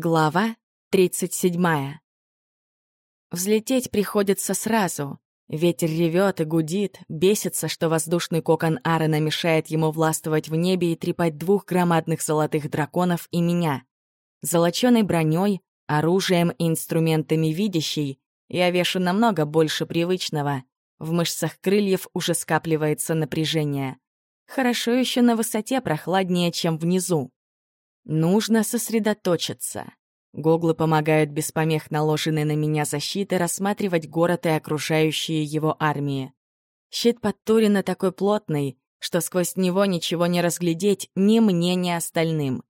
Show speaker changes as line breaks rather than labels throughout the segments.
Глава 37. Взлететь приходится сразу. Ветер ревет и гудит, бесится, что воздушный кокон Аарона мешает ему властвовать в небе и трепать двух громадных золотых драконов и меня. Золоченой броней, оружием и инструментами видящей я вешу намного больше привычного. В мышцах крыльев уже скапливается напряжение. Хорошо еще на высоте прохладнее, чем внизу. Нужно сосредоточиться. Гоглы помогают без помех наложенной на меня защиты рассматривать город и окружающие его армии. Щит под Турина такой плотный, что сквозь него ничего не разглядеть ни мне, ни остальным.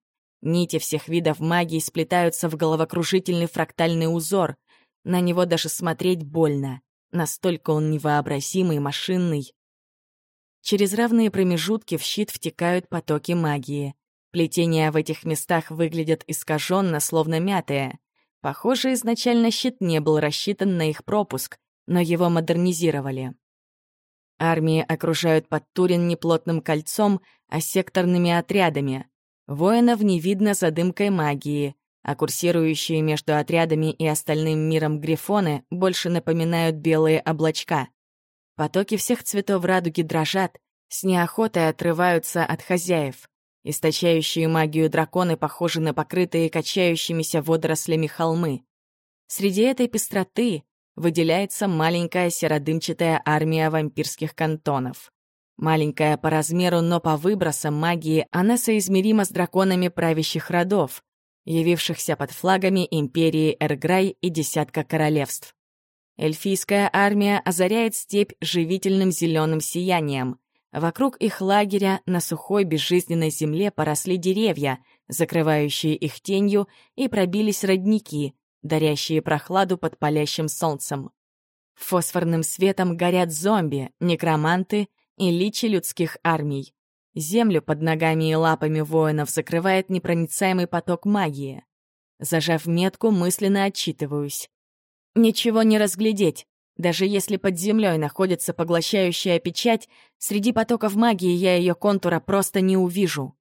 Нити всех видов магии сплетаются в головокружительный фрактальный узор. На него даже смотреть больно. Настолько он невообразимый, машинный. Через равные промежутки в щит втекают потоки магии. Плетения в этих местах выглядят искаженно, словно мятые. Похоже, изначально щит не был рассчитан на их пропуск, но его модернизировали. Армии окружают Подтурин не плотным кольцом, а секторными отрядами. Воинов не видно за дымкой магии, а курсирующие между отрядами и остальным миром грифоны больше напоминают белые облачка. Потоки всех цветов радуги дрожат, с неохотой отрываются от хозяев. Источающие магию драконы похожи на покрытые качающимися водорослями холмы. Среди этой пестроты выделяется маленькая серодымчатая армия вампирских кантонов. Маленькая по размеру, но по выбросам магии она соизмерима с драконами правящих родов, явившихся под флагами империи Эрграй и десятка королевств. Эльфийская армия озаряет степь живительным зеленым сиянием. Вокруг их лагеря на сухой безжизненной земле поросли деревья, закрывающие их тенью, и пробились родники, дарящие прохладу под палящим солнцем. Фосфорным светом горят зомби, некроманты и личи людских армий. Землю под ногами и лапами воинов закрывает непроницаемый поток магии. Зажав метку, мысленно отчитываюсь. Ничего не разглядеть, даже если под землей находится поглощающая печать, среди потоков магии я ее контура просто не увижу.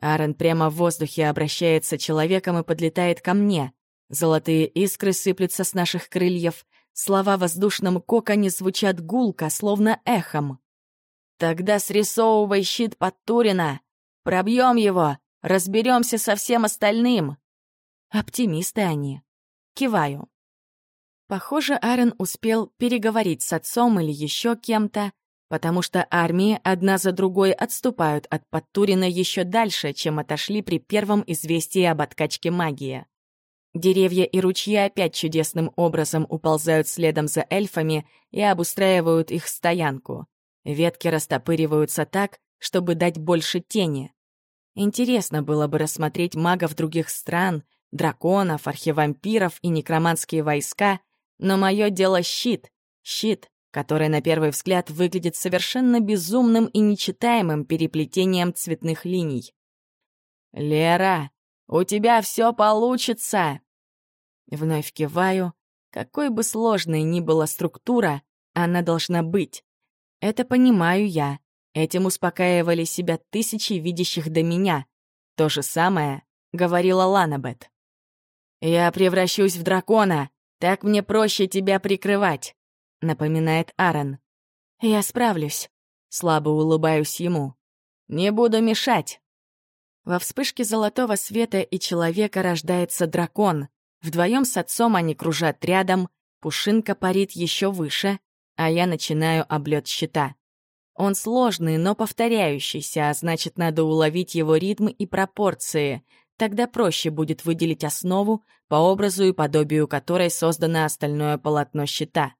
Аарон прямо в воздухе обращается человеком и подлетает ко мне. Золотые искры сыплются с наших крыльев. Слова в воздушном коконе звучат гулко, словно эхом. «Тогда срисовывай щит под Турина! Пробьем его! Разберемся со всем остальным!» Оптимисты они. Киваю. Похоже, Аарон успел переговорить с отцом или еще кем-то, потому что армии одна за другой отступают от Подтурина еще дальше, чем отошли при первом известии об откачке магии. Деревья и ручьи опять чудесным образом уползают следом за эльфами и обустраивают их стоянку. Ветки растопыриваются так, чтобы дать больше тени. Интересно было бы рассмотреть магов других стран, драконов, архивампиров и некроманские войска — но мое дело щит. Щит, который на первый взгляд выглядит совершенно безумным и нечитаемым переплетением цветных линий. «Лера, у тебя все получится!» Вновь киваю. Какой бы сложной ни была структура, она должна быть. Это понимаю я. Этим успокаивали себя тысячи видящих до меня. То же самое говорила Ланабет. «Я превращусь в дракона, так мне проще тебя прикрывать», — напоминает Аарон. «Я справлюсь», — слабо улыбаюсь ему. «Не буду мешать». Во вспышке золотого света и человека рождается дракон. Вдвоем с отцом они кружат рядом, пушинка парит еще выше, а я начинаю облет щита. Он сложный, но повторяющийся, а значит, надо уловить его ритм и пропорции — Тогда проще будет выделить основу, по образу и подобию которой создано остальное полотно щита.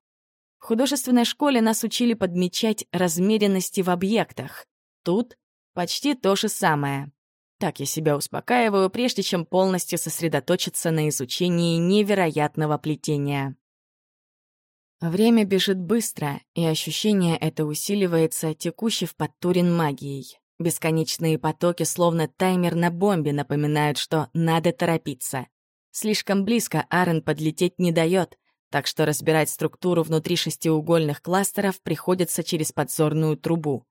В художественной школе нас учили подмечать размеренности в объектах. Тут почти то же самое. Так я себя успокаиваю, прежде чем полностью сосредоточиться на изучении невероятного плетения. Время бежит быстро, и ощущение это усиливается текущей в подтурин магией. Бесконечные потоки, словно таймер на бомбе, напоминают, что надо торопиться. Слишком близко Арен подлететь не дает, так что разбирать структуру внутри шестиугольных кластеров приходится через подзорную трубу.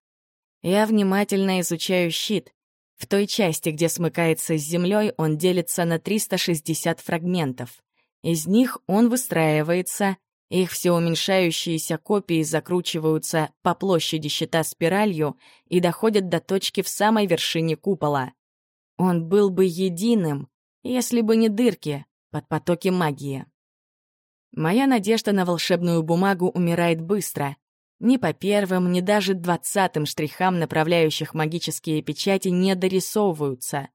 Я внимательно изучаю щит. В той части, где смыкается с землей, он делится на 360 фрагментов. Из них он выстраивается, их все уменьшающиеся копии закручиваются по площади щита спиралью и доходят до точки в самой вершине купола. Он был бы единым, если бы не дырки под потоки магии. Моя надежда на волшебную бумагу умирает быстро. Ни по первым, ни даже двадцатым штрихам, направляющих магические печати, не дорисовываются.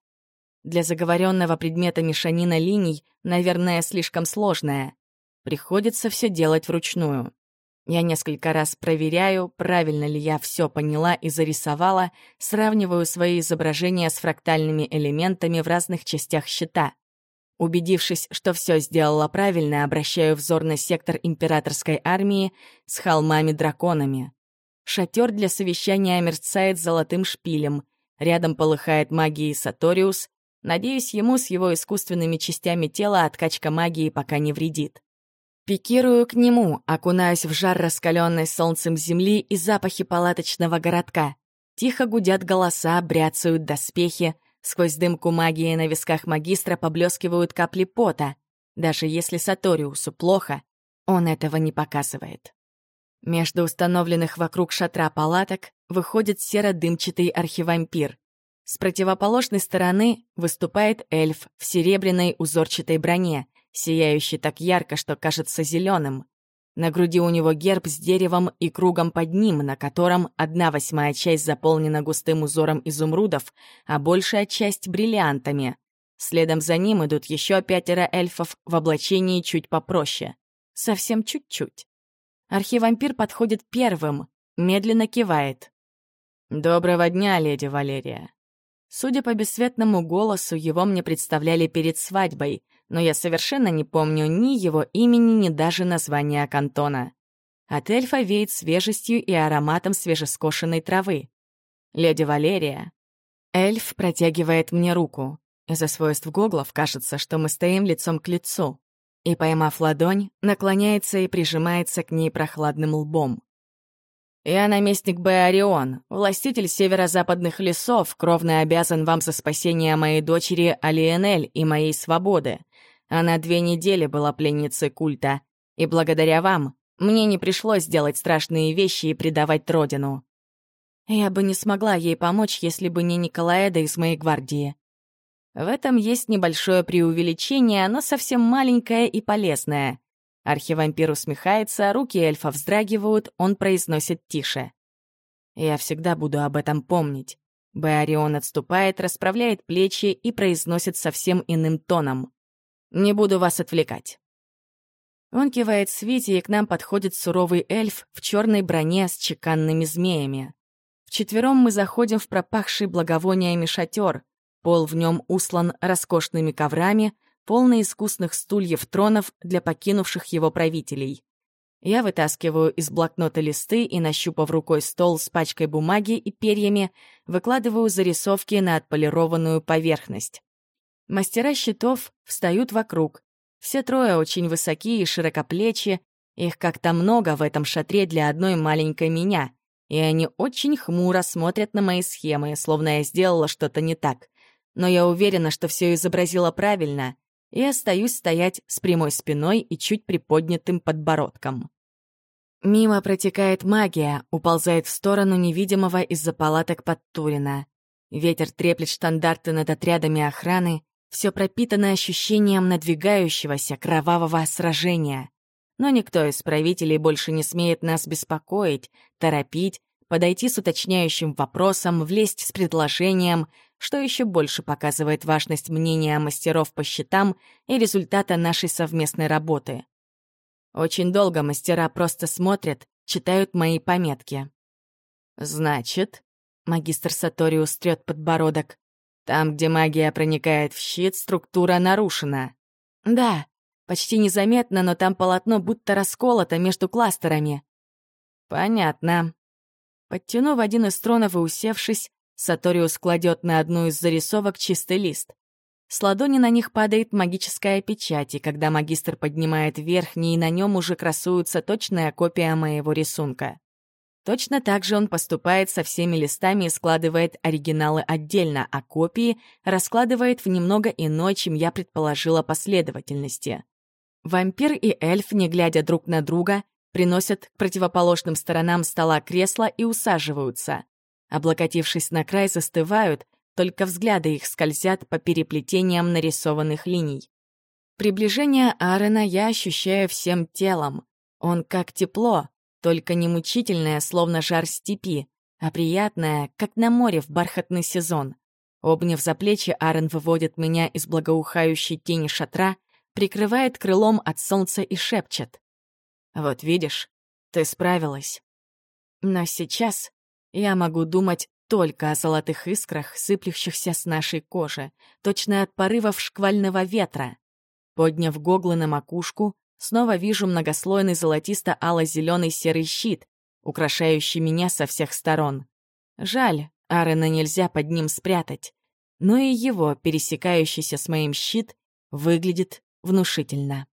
Для заговоренного предмета мешанина линий, наверное, слишком сложная. Приходится все делать вручную. Я несколько раз проверяю, правильно ли я все поняла и зарисовала, сравниваю свои изображения с фрактальными элементами в разных частях щита. Убедившись, что все сделала правильно, обращаю взор на сектор императорской армии с холмами-драконами. Шатер для совещания мерцает золотым шпилем. Рядом полыхает магией Саториус. Надеюсь, ему с его искусственными частями тела откачка магии пока не вредит. Пикирую к нему, окунаюсь в жар раскаленной солнцем земли и запахи палаточного городка. Тихо гудят голоса, бряцают доспехи — Сквозь дымку магии на висках магистра поблескивают капли пота. Даже если Саториусу плохо, он этого не показывает. Между установленных вокруг шатра палаток выходит серо-дымчатый архивампир. С противоположной стороны выступает эльф в серебряной узорчатой броне, сияющий так ярко, что кажется зеленым. На груди у него герб с деревом и кругом под ним, на котором одна восьмая часть заполнена густым узором изумрудов, а большая часть — бриллиантами. Следом за ним идут еще пятеро эльфов в облачении чуть попроще. Совсем чуть-чуть. Архивампир подходит первым, медленно кивает. «Доброго дня, леди Валерия». Судя по бесцветному голосу, его мне представляли перед свадьбой — но я совершенно не помню ни его имени, ни даже названия кантона. От эльфа веет свежестью и ароматом свежескошенной травы. «Леди Валерия». Эльф протягивает мне руку. Из-за свойств гоглов кажется, что мы стоим лицом к лицу. И, поймав ладонь, наклоняется и прижимается к ней прохладным лбом. «Я наместник Беорион, властитель северо-западных лесов, кровно обязан вам за спасение моей дочери Алиенель и моей свободы. Она две недели была пленницей культа, и благодаря вам мне не пришлось делать страшные вещи и предавать родину. Я бы не смогла ей помочь, если бы не Николаэда из моей гвардии. В этом есть небольшое преувеличение, но совсем маленькое и полезное. Архивампир усмехается, руки эльфа вздрагивают, он произносит тише. «Я всегда буду об этом помнить». Беорион отступает, расправляет плечи и произносит совсем иным тоном. Не буду вас отвлекать». Он кивает Свете, и к нам подходит суровый эльф в черной броне с чеканными змеями. Вчетвером мы заходим в пропахший благовониями шатер. Пол в нем услан роскошными коврами, полный искусных стульев тронов для покинувших его правителей. Я вытаскиваю из блокнота листы и, нащупав рукой стол с пачкой бумаги и перьями, выкладываю зарисовки на отполированную поверхность. Мастера щитов встают вокруг. Все трое очень высокие и широкоплечи. Их как-то много в этом шатре для одной маленькой меня. И они очень хмуро смотрят на мои схемы, словно я сделала что-то не так. Но я уверена, что все изобразила правильно, и остаюсь стоять с прямой спиной и чуть приподнятым подбородком. Мимо протекает магия, уползает в сторону невидимого из-за палаток под Турина. Ветер треплет штандарты над отрядами охраны, все пропитано ощущением надвигающегося кровавого сражения. Но никто из правителей больше не смеет нас беспокоить, торопить, подойти с уточняющим вопросом, влезть с предложением, что еще больше показывает важность мнения мастеров по счетам и результата нашей совместной работы. Очень долго мастера просто смотрят, читают мои пометки. «Значит», — магистр Саториус трёт подбородок, там, где магия проникает в щит, структура нарушена. Да, почти незаметно, но там полотно будто расколото между кластерами. Понятно. Подтянув один из тронов и усевшись, Саториус кладет на одну из зарисовок чистый лист. С ладони на них падает магическая печать, и когда магистр поднимает верхний, на нем уже красуется точная копия моего рисунка. Точно так же он поступает со всеми листами и складывает оригиналы отдельно, а копии раскладывает в немного иной, чем я предположила последовательности. Вампир и эльф, не глядя друг на друга, приносят к противоположным сторонам стола кресла и усаживаются. Облокотившись на край, застывают, только взгляды их скользят по переплетениям нарисованных линий. Приближение Аарона я ощущаю всем телом. Он как тепло, только не мучительное, словно жар степи, а приятное, как на море в бархатный сезон. Обняв за плечи, Аарон выводит меня из благоухающей тени шатра, прикрывает крылом от солнца и шепчет. «Вот видишь, ты справилась». Но сейчас я могу думать только о золотых искрах, сыплющихся с нашей кожи, точно от порывов шквального ветра. Подняв гоглы на макушку, снова вижу многослойный золотисто-ало-зеленый серый щит, украшающий меня со всех сторон. Жаль, Арена нельзя под ним спрятать, но и его, пересекающийся с моим щит, выглядит внушительно.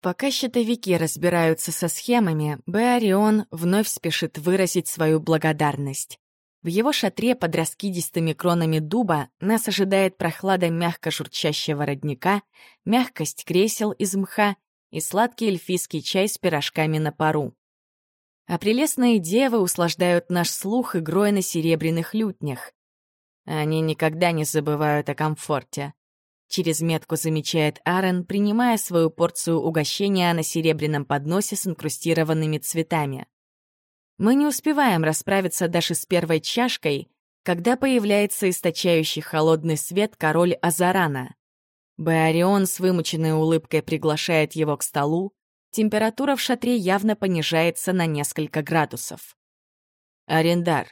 Пока щитовики разбираются со схемами, Беорион вновь спешит выразить свою благодарность. В его шатре под раскидистыми кронами дуба нас ожидает прохлада мягко журчащего родника, мягкость кресел из мха и сладкий эльфийский чай с пирожками на пару. А прелестные девы услаждают наш слух игрой на серебряных лютнях. Они никогда не забывают о комфорте. Через метку замечает Аарон, принимая свою порцию угощения на серебряном подносе с инкрустированными цветами. Мы не успеваем расправиться даже с первой чашкой, когда появляется источающий холодный свет король Азарана. Беорион с вымученной улыбкой приглашает его к столу, температура в шатре явно понижается на несколько градусов. «Арендар,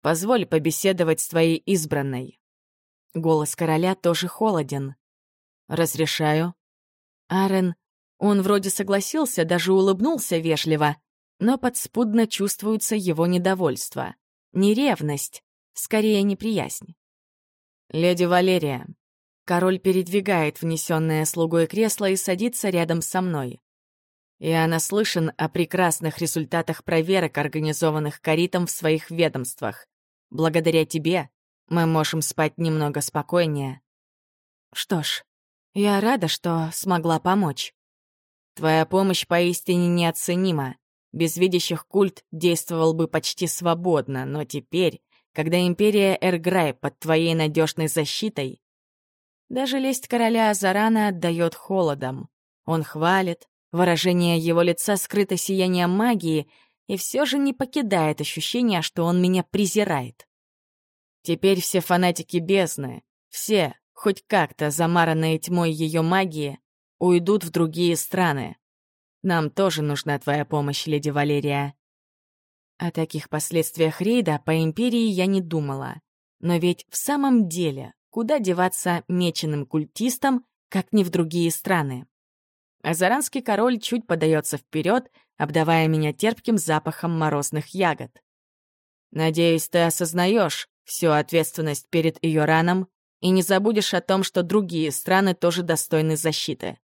позволь побеседовать с твоей избранной». Голос короля тоже холоден. «Разрешаю». Арен, он вроде согласился, даже улыбнулся вежливо, но подспудно чувствуется его недовольство. Не ревность, скорее неприязнь. «Леди Валерия». Король передвигает внесенное слугой кресло и садится рядом со мной. Я наслышан о прекрасных результатах проверок, организованных Каритом в своих ведомствах. Благодаря тебе мы можем спать немного спокойнее. Что ж, я рада, что смогла помочь. Твоя помощь поистине неоценима. Без видящих культ действовал бы почти свободно, но теперь, когда империя Эрграй под твоей надежной защитой, даже лесть короля Азарана отдает холодом. Он хвалит, выражение его лица скрыто сиянием магии, и все же не покидает ощущение, что он меня презирает. Теперь все фанатики бездны, все, хоть как-то замаранные тьмой ее магии, уйдут в другие страны. Нам тоже нужна твоя помощь, леди Валерия». О таких последствиях рейда по Империи я не думала. Но ведь в самом деле, куда деваться меченым культистам, как не в другие страны? Азаранский король чуть подается вперед, обдавая меня терпким запахом морозных ягод. «Надеюсь, ты осознаешь всю ответственность перед ее раном и не забудешь о том, что другие страны тоже достойны защиты.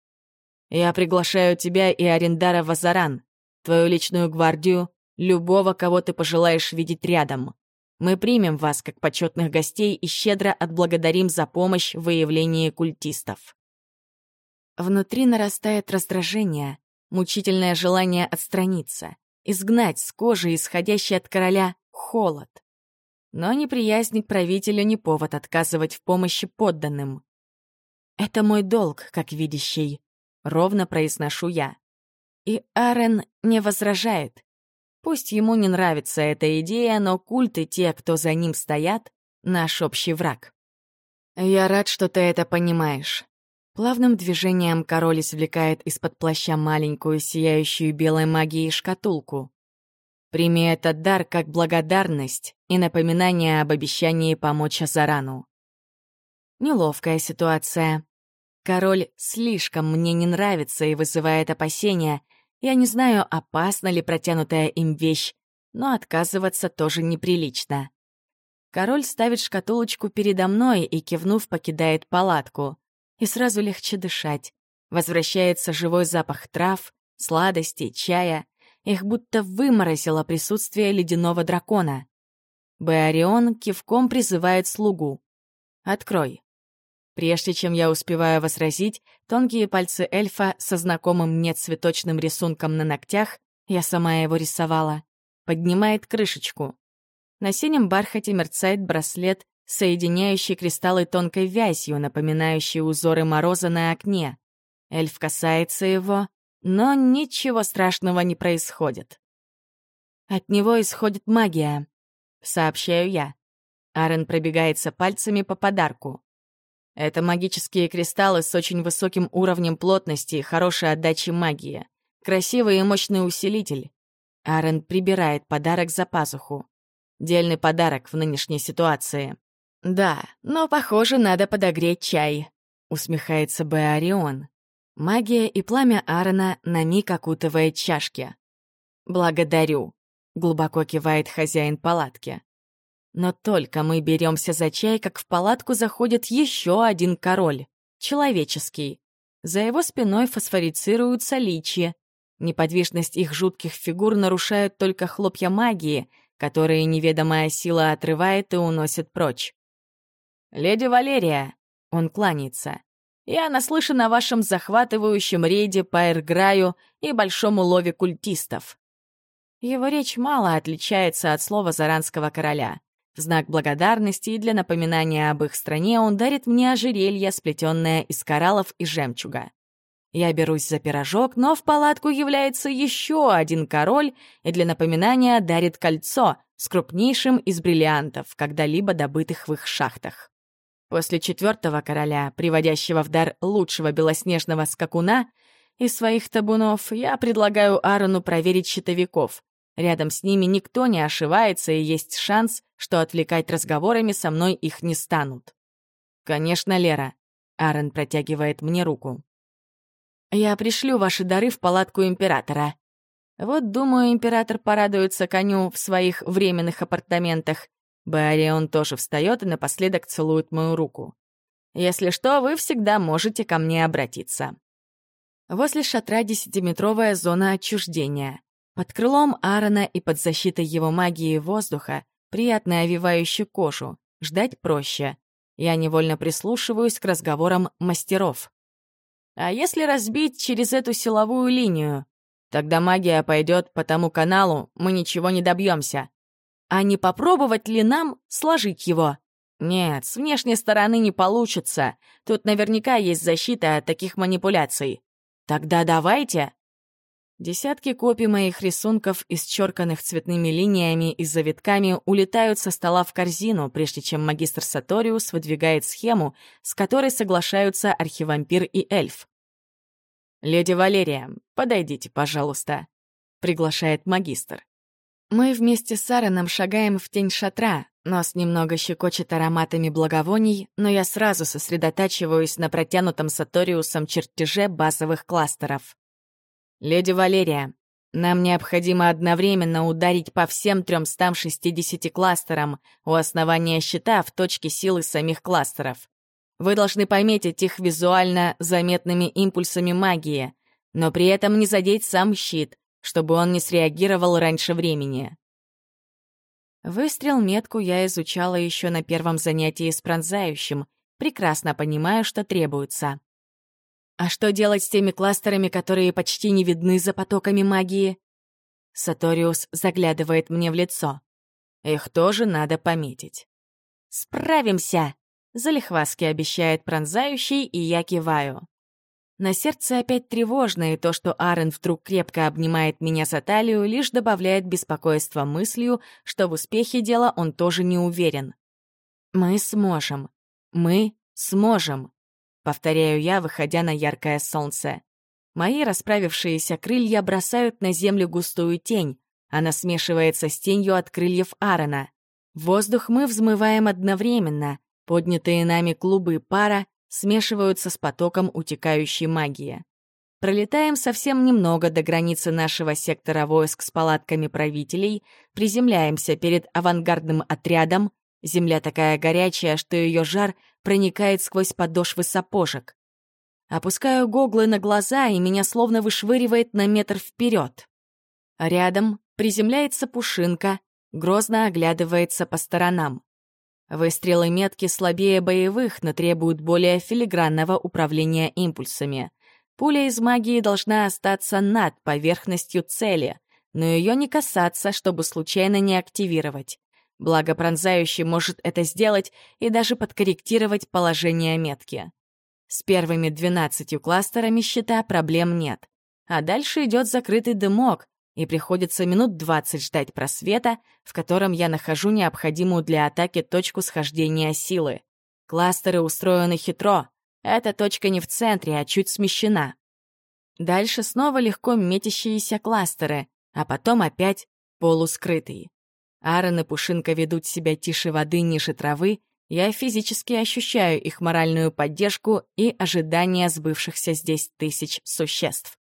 Я приглашаю тебя и Арендара Вазаран, твою личную гвардию, любого, кого ты пожелаешь видеть рядом. Мы примем вас как почетных гостей и щедро отблагодарим за помощь в выявлении культистов. Внутри нарастает раздражение, мучительное желание отстраниться, изгнать с кожи исходящий от короля холод. Но неприязнь к правителю не повод отказывать в помощи подданным. Это мой долг, как видящий, ровно произношу я. И Арен не возражает. Пусть ему не нравится эта идея, но культ и те, кто за ним стоят, — наш общий враг. Я рад, что ты это понимаешь. Плавным движением король извлекает из-под плаща маленькую, сияющую белой магией шкатулку. Прими этот дар как благодарность и напоминание об обещании помочь Азарану. Неловкая ситуация. Король слишком мне не нравится и вызывает опасения. Я не знаю, опасна ли протянутая им вещь, но отказываться тоже неприлично. Король ставит шкатулочку передо мной и, кивнув, покидает палатку. И сразу легче дышать. Возвращается живой запах трав, сладостей, чая. Их будто выморозило присутствие ледяного дракона. Беорион кивком призывает слугу. «Открой». Прежде чем я успеваю возразить, тонкие пальцы эльфа со знакомым мне цветочным рисунком на ногтях, я сама его рисовала, поднимает крышечку. На синем бархате мерцает браслет, соединяющий кристаллы тонкой вязью, напоминающий узоры мороза на окне. Эльф касается его, но ничего страшного не происходит. От него исходит магия, сообщаю я. Арен пробегается пальцами по подарку. Это магические кристаллы с очень высоким уровнем плотности и хорошей отдачи магии. Красивый и мощный усилитель. Арен прибирает подарок за пазуху. Дельный подарок в нынешней ситуации. «Да, но, похоже, надо подогреть чай», — усмехается Беорион. Магия и пламя Аарона на миг окутывает чашки. «Благодарю», — глубоко кивает хозяин палатки. Но только мы беремся за чай, как в палатку заходит еще один король, человеческий. За его спиной фосфорицируются личи. Неподвижность их жутких фигур нарушают только хлопья магии, которые неведомая сила отрывает и уносит прочь. «Леди Валерия!» — он кланяется. Я наслышан о вашем захватывающем рейде по Эрграю и большом улове культистов». Его речь мало отличается от слова заранского короля. В знак благодарности и для напоминания об их стране он дарит мне ожерелье, сплетенное из кораллов и жемчуга. Я берусь за пирожок, но в палатку является еще один король и для напоминания дарит кольцо с крупнейшим из бриллиантов, когда-либо добытых в их шахтах. После четвертого короля, приводящего в дар лучшего белоснежного скакуна, из своих табунов я предлагаю Аарону проверить щитовиков. Рядом с ними никто не ошивается, и есть шанс, что отвлекать разговорами со мной их не станут. «Конечно, Лера», — Аарон протягивает мне руку. «Я пришлю ваши дары в палатку императора. Вот, думаю, император порадуется коню в своих временных апартаментах. Барион тоже встает и напоследок целует мою руку. «Если что, вы всегда можете ко мне обратиться». Возле шатра десятиметровая зона отчуждения. Под крылом Аарона и под защитой его магии воздуха, приятно овивающей кожу, ждать проще. Я невольно прислушиваюсь к разговорам мастеров. А если разбить через эту силовую линию? Тогда магия пойдет по тому каналу, мы ничего не добьемся. А не попробовать ли нам сложить его? Нет, с внешней стороны не получится. Тут наверняка есть защита от таких манипуляций. Тогда давайте. Десятки копий моих рисунков, исчерканных цветными линиями и завитками, улетают со стола в корзину, прежде чем магистр Саториус выдвигает схему, с которой соглашаются архивампир и эльф. «Леди Валерия, подойдите, пожалуйста», — приглашает магистр. Мы вместе с Аароном шагаем в тень шатра, нос немного щекочет ароматами благовоний, но я сразу сосредотачиваюсь на протянутом Саториусом чертеже базовых кластеров. «Леди Валерия, нам необходимо одновременно ударить по всем 360 кластерам у основания щита в точке силы самих кластеров. Вы должны пометить их визуально заметными импульсами магии, но при этом не задеть сам щит, чтобы он не среагировал раньше времени. Выстрел метку я изучала еще на первом занятии с пронзающим, прекрасно понимая, что требуется. А что делать с теми кластерами, которые почти не видны за потоками магии? Саториус заглядывает мне в лицо. Их тоже надо пометить. «Справимся!» — залихваски обещает пронзающий, и я киваю. На сердце опять тревожно, и то, что Арен вдруг крепко обнимает меня за талию, лишь добавляет беспокойства мыслью, что в успехе дела он тоже не уверен. «Мы сможем. Мы сможем», — повторяю я, выходя на яркое солнце. Мои расправившиеся крылья бросают на землю густую тень, она смешивается с тенью от крыльев Аарона. Воздух мы взмываем одновременно, поднятые нами клубы пара смешиваются с потоком утекающей магии. Пролетаем совсем немного до границы нашего сектора войск с палатками правителей, приземляемся перед авангардным отрядом, земля такая горячая, что ее жар проникает сквозь подошвы сапожек. Опускаю гоглы на глаза, и меня словно вышвыривает на метр вперед. Рядом приземляется Пушинка, грозно оглядывается по сторонам. Выстрелы метки слабее боевых, но требуют более филигранного управления импульсами. Пуля из магии должна остаться над поверхностью цели, но ее не касаться, чтобы случайно не активировать. Благо пронзающий может это сделать и даже подкорректировать положение метки. С первыми двенадцатью кластерами щита проблем нет. А дальше идет закрытый дымок, и приходится минут двадцать ждать просвета, в котором я нахожу необходимую для атаки точку схождения силы. Кластеры устроены хитро. Эта точка не в центре, а чуть смещена. Дальше снова легко метящиеся кластеры, а потом опять полускрытый. Аарон и Пушинка ведут себя тише воды ниже травы, я физически ощущаю их моральную поддержку и ожидания сбывшихся здесь тысяч существ.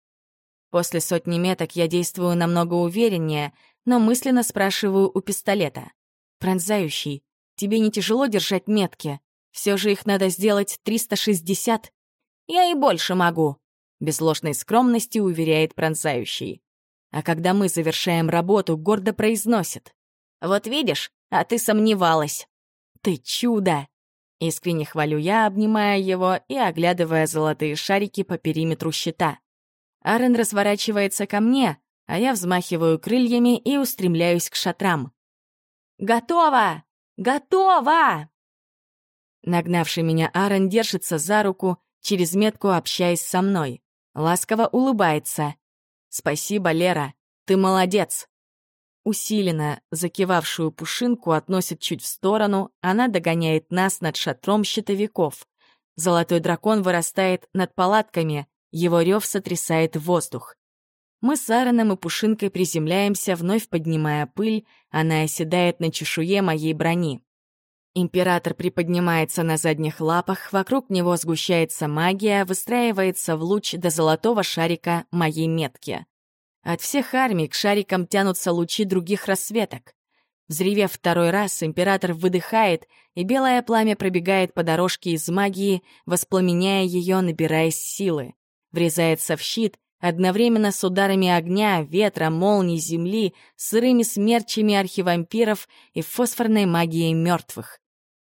После сотни меток я действую намного увереннее, но мысленно спрашиваю у пистолета. «Пронзающий, тебе не тяжело держать метки? Все же их надо сделать 360?» «Я и больше могу», — без ложной скромности уверяет пронзающий. А когда мы завершаем работу, гордо произносит. «Вот видишь, а ты сомневалась». «Ты чудо!» Искренне хвалю я, обнимая его и оглядывая золотые шарики по периметру щита. Арен разворачивается ко мне, а я взмахиваю крыльями и устремляюсь к шатрам. «Готово! Готово!» Нагнавший меня Аарон держится за руку, через метку общаясь со мной. Ласково улыбается. «Спасибо, Лера, ты молодец!» Усиленно закивавшую пушинку относит чуть в сторону, она догоняет нас над шатром щитовиков. Золотой дракон вырастает над палатками, его рев сотрясает воздух. Мы с Аароном и Пушинкой приземляемся, вновь поднимая пыль, она оседает на чешуе моей брони. Император приподнимается на задних лапах, вокруг него сгущается магия, выстраивается в луч до золотого шарика моей метки. От всех армий к шарикам тянутся лучи других рассветок. Взревев второй раз, император выдыхает, и белое пламя пробегает по дорожке из магии, воспламеняя ее, набираясь силы врезается в щит, одновременно с ударами огня, ветра, молний, земли, сырыми смерчами архивампиров и фосфорной магией мертвых.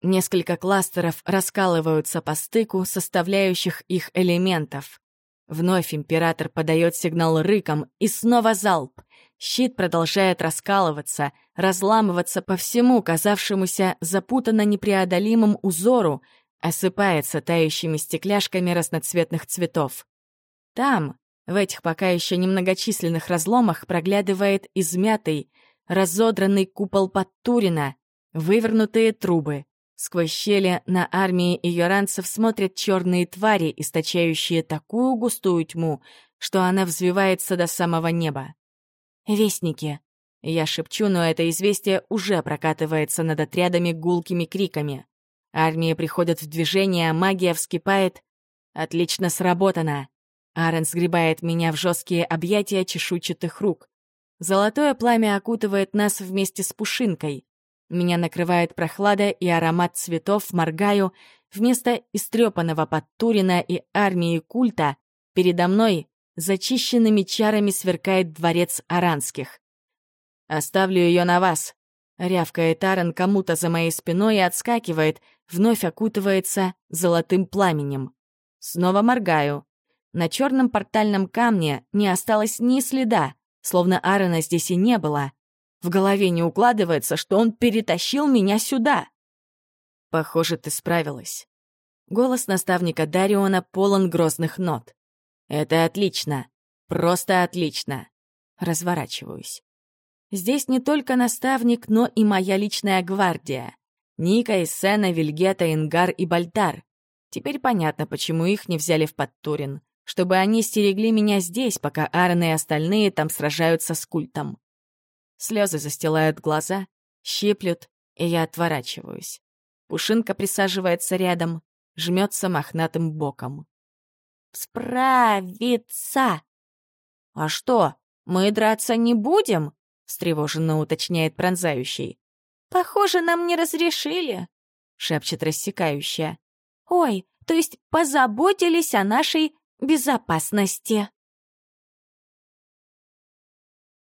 Несколько кластеров раскалываются по стыку составляющих их элементов. Вновь император подает сигнал рыком, и снова залп. Щит продолжает раскалываться, разламываться по всему казавшемуся запутанно непреодолимым узору, осыпается тающими стекляшками разноцветных цветов. Там, в этих пока еще немногочисленных разломах, проглядывает измятый, разодранный купол Подтурина, вывернутые трубы. Сквозь щели на армии иоранцев смотрят черные твари, источающие такую густую тьму, что она взвивается до самого неба. «Вестники!» Я шепчу, но это известие уже прокатывается над отрядами гулкими криками. Армии приходят в движение, а магия вскипает. Отлично сработано. Арен сгребает меня в жесткие объятия чешуйчатых рук. Золотое пламя окутывает нас вместе с пушинкой. Меня накрывает прохлада и аромат цветов, моргаю. Вместо истрепанного подтурина и армии культа передо мной зачищенными чарами сверкает дворец аранских. «Оставлю ее на вас», — рявкает Арен кому-то за моей спиной и отскакивает, вновь окутывается золотым пламенем. Снова моргаю. На черном портальном камне не осталось ни следа, словно Аарона здесь и не было. В голове не укладывается, что он перетащил меня сюда. Похоже, ты справилась. Голос наставника Дариона полон грозных нот. Это отлично. Просто отлично. Разворачиваюсь. Здесь не только наставник, но и моя личная гвардия. Ника, Иссена, Вильгета, Ингар и Бальтар. Теперь понятно, почему их не взяли в Подтурин чтобы они стерегли меня здесь, пока Аарон и остальные там сражаются с культом. Слезы застилают глаза, щиплют, и я отворачиваюсь. Пушинка присаживается рядом, жмется мохнатым боком. «Справиться!» «А что, мы драться не будем?» — встревоженно уточняет пронзающий. «Похоже, нам не разрешили», — шепчет рассекающая. «Ой, то есть позаботились о нашей безопасности.